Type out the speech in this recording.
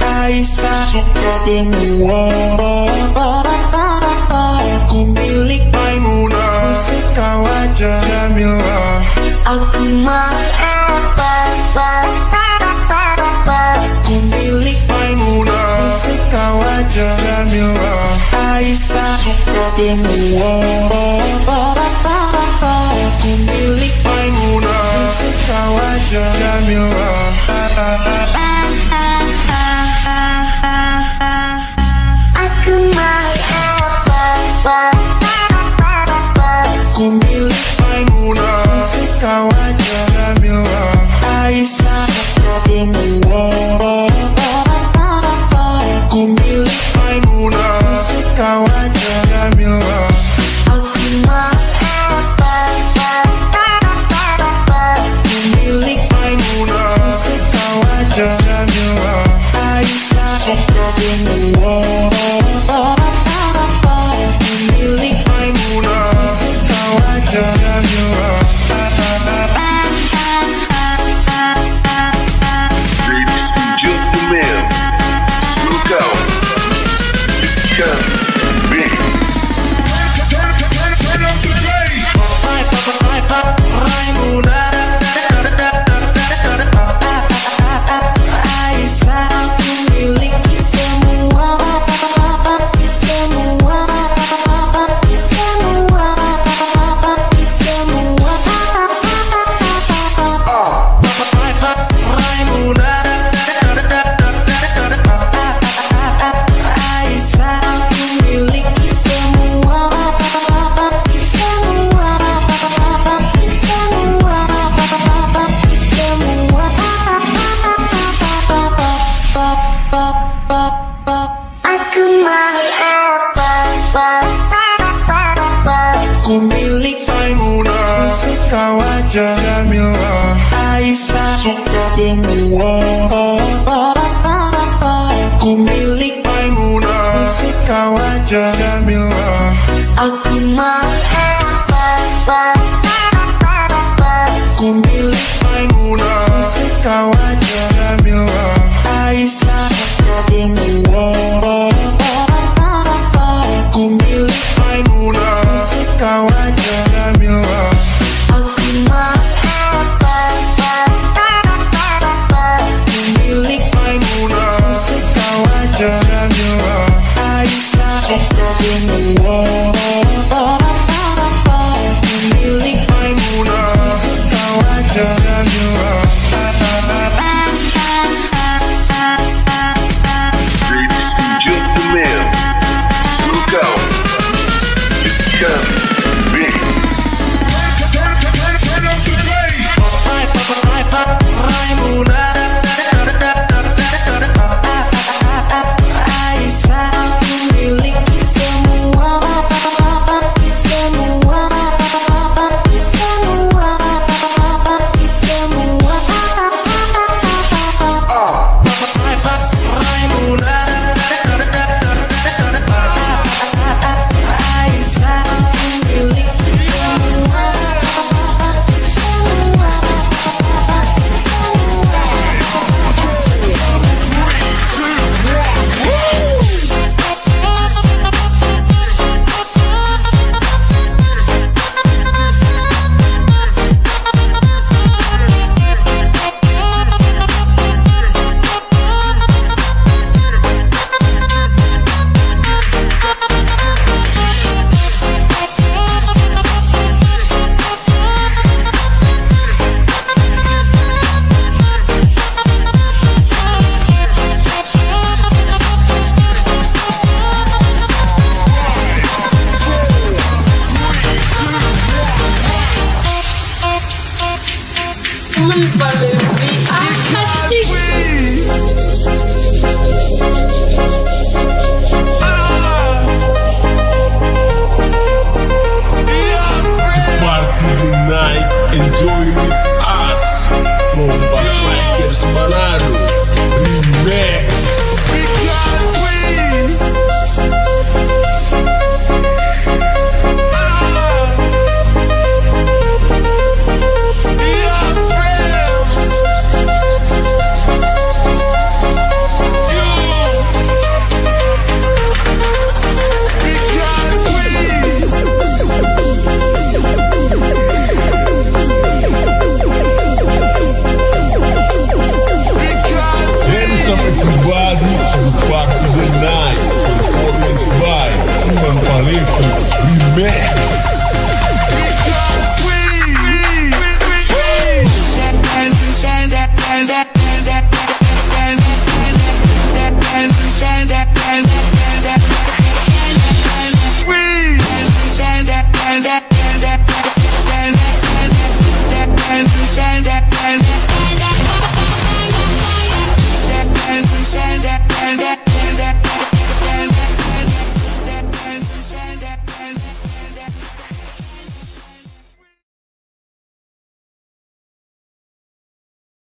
Aisyah suka semua Aku milik Maimunah. Suka wajah Jamila. Aku mah Aku milik Maimunah. Suka wajah Jamila. Aisyah suka semua Aku milikmu Aisyah. Suka semua. Ku milik Maimunah. Suka wajah Jamila. Aku Unbelievable.